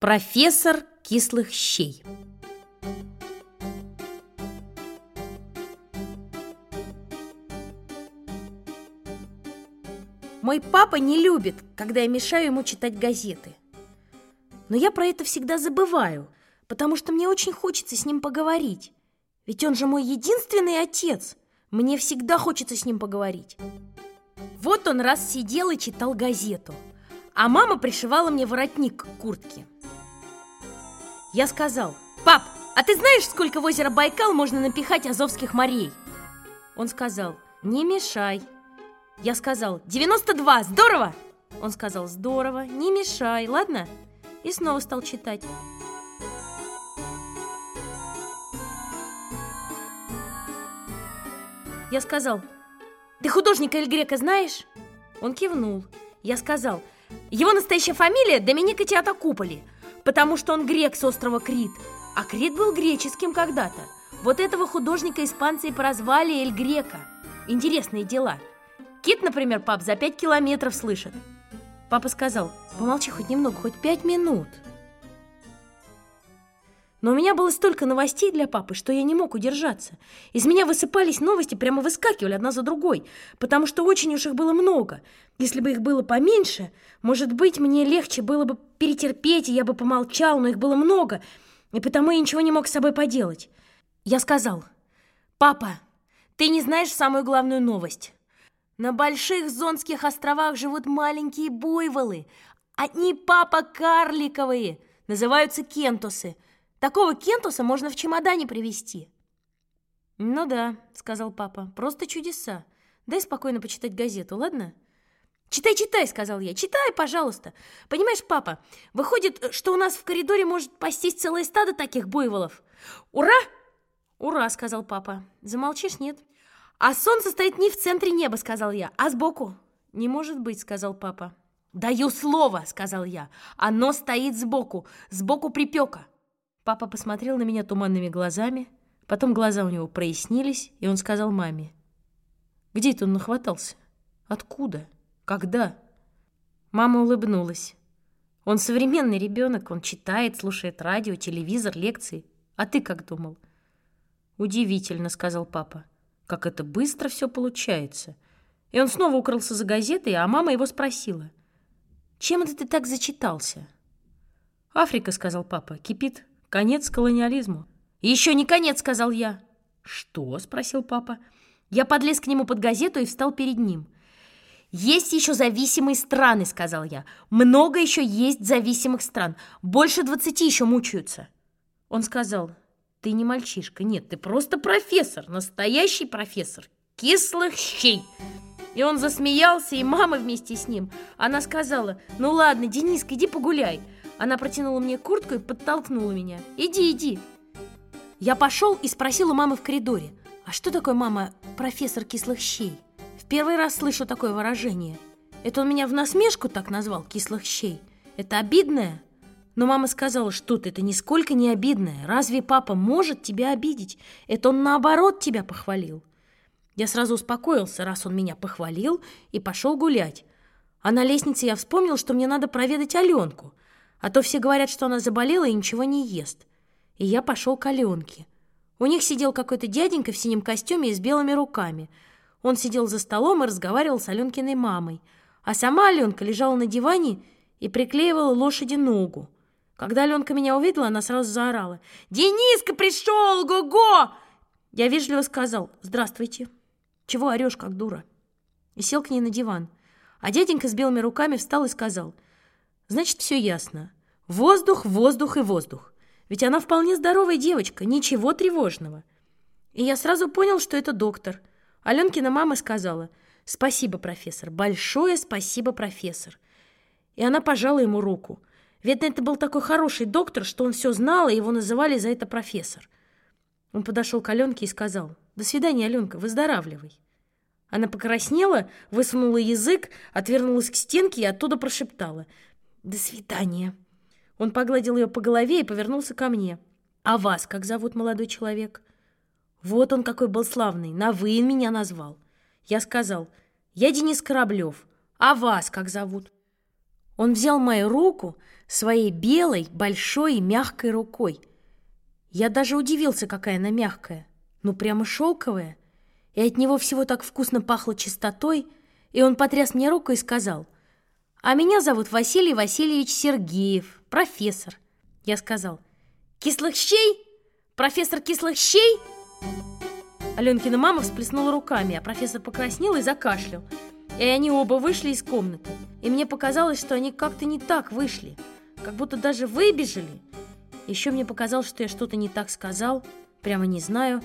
Профессор кислых щей. Мой папа не любит, когда я мешаю ему читать газеты. Но я про это всегда забываю, потому что мне очень хочется с ним поговорить. Ведь он же мой единственный отец. Мне всегда хочется с ним поговорить. Вот он раз сидел и читал газету, а мама пришивала мне воротник к куртке. Я сказал, пап, а ты знаешь, сколько в озеро Байкал можно напихать азовских морей? Он сказал, не мешай. Я сказал, 92, здорово! Он сказал, здорово, не мешай, ладно? И снова стал читать. Я сказал, ты художника Эль Грека знаешь? Он кивнул. Я сказал, его настоящая фамилия Доминика Театокуполи – потому что он грек с острова Крит. А Крит был греческим когда-то. Вот этого художника испанцы и прозвали Эль Грека. Интересные дела. Кит, например, пап, за пять километров слышит. Папа сказал, помолчи хоть немного, хоть пять минут. Но у меня было столько новостей для папы, что я не мог удержаться. Из меня высыпались новости, прямо выскакивали одна за другой, потому что очень уж их было много. Если бы их было поменьше, может быть, мне легче было бы перетерпеть, и я бы помолчал, но их было много, и потому я ничего не мог с собой поделать. Я сказал, «Папа, ты не знаешь самую главную новость. На Больших Зонских островах живут маленькие буйволы. Они, папа, карликовые, называются кентусы». Такого кентуса можно в чемодане привезти. Ну да, сказал папа, просто чудеса. Дай спокойно почитать газету, ладно? Читай, читай, сказал я. Читай, пожалуйста. Понимаешь, папа, выходит, что у нас в коридоре может пастись целое стадо таких буйволов. Ура! Ура, сказал папа. Замолчишь, нет? А солнце стоит не в центре неба, сказал я, а сбоку. Не может быть, сказал папа. Даю слово, сказал я. Оно стоит сбоку, сбоку припека. Папа посмотрел на меня туманными глазами, потом глаза у него прояснились, и он сказал маме. «Где это он нахватался? Откуда? Когда?» Мама улыбнулась. «Он современный ребенок, он читает, слушает радио, телевизор, лекции. А ты как думал?» «Удивительно», — сказал папа. «Как это быстро все получается». И он снова укрылся за газетой, а мама его спросила. «Чем это ты так зачитался?» «Африка», — сказал папа, — «кипит Конец колониализму. Еще не конец, сказал я. Что? спросил папа. Я подлез к нему под газету и встал перед ним. «Есть еще зависимые страны», — сказал я. «Много еще есть зависимых стран. Больше двадцати еще мучаются». Он сказал, «Ты не мальчишка, нет, ты просто профессор, настоящий профессор, кислых щей». И он засмеялся, и мама вместе с ним. Она сказала, «Ну ладно, Дениска, иди погуляй». Она протянула мне куртку и подтолкнула меня. «Иди, иди!» Я пошел и спросил у мамы в коридоре. «А что такое, мама, профессор кислых щей?» В первый раз слышу такое выражение. Это он меня в насмешку так назвал, кислых щей. Это обидное? Но мама сказала, что ты, это нисколько не обидное. Разве папа может тебя обидеть? Это он наоборот тебя похвалил. Я сразу успокоился, раз он меня похвалил, и пошел гулять. А на лестнице я вспомнил, что мне надо проведать Аленку. А то все говорят, что она заболела и ничего не ест. И я пошел к Аленке. У них сидел какой-то дяденька в синем костюме и с белыми руками. Он сидел за столом и разговаривал с Аленкиной мамой. А сама Аленка лежала на диване и приклеивала лошади ногу. Когда Аленка меня увидела, она сразу заорала. «Дениска пришел! Го-го!» Я вежливо сказал «Здравствуйте». «Чего орешь, как дура?» И сел к ней на диван. А дяденька с белыми руками встал и сказал – Значит, все ясно. Воздух, воздух и воздух. Ведь она вполне здоровая девочка, ничего тревожного. И я сразу понял, что это доктор. Аленкина мама сказала, «Спасибо, профессор, большое спасибо, профессор». И она пожала ему руку. Ведь это был такой хороший доктор, что он все знал, и его называли за это профессор. Он подошел к Аленке и сказал, «До свидания, Аленка, выздоравливай». Она покраснела, высунула язык, отвернулась к стенке и оттуда прошептала, «До свидания». Он погладил ее по голове и повернулся ко мне. «А вас как зовут, молодой человек?» Вот он какой был славный, на «вы» меня назвал. Я сказал, «Я Денис Кораблев, а вас как зовут?» Он взял мою руку своей белой, большой и мягкой рукой. Я даже удивился, какая она мягкая. Ну, прямо шелковая. И от него всего так вкусно пахло чистотой. И он потряс мне руку и сказал, «А меня зовут Василий Васильевич Сергеев, профессор». Я сказал, «Кислых щей? Профессор кислых щей?» Аленкина мама всплеснула руками, а профессор покраснел и закашлял. И они оба вышли из комнаты. И мне показалось, что они как-то не так вышли. Как будто даже выбежали. Еще мне показалось, что я что-то не так сказал. Прямо не знаю.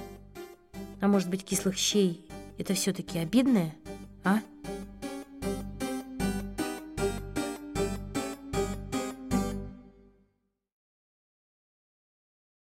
А может быть, кислых щей – это все-таки обидное, а?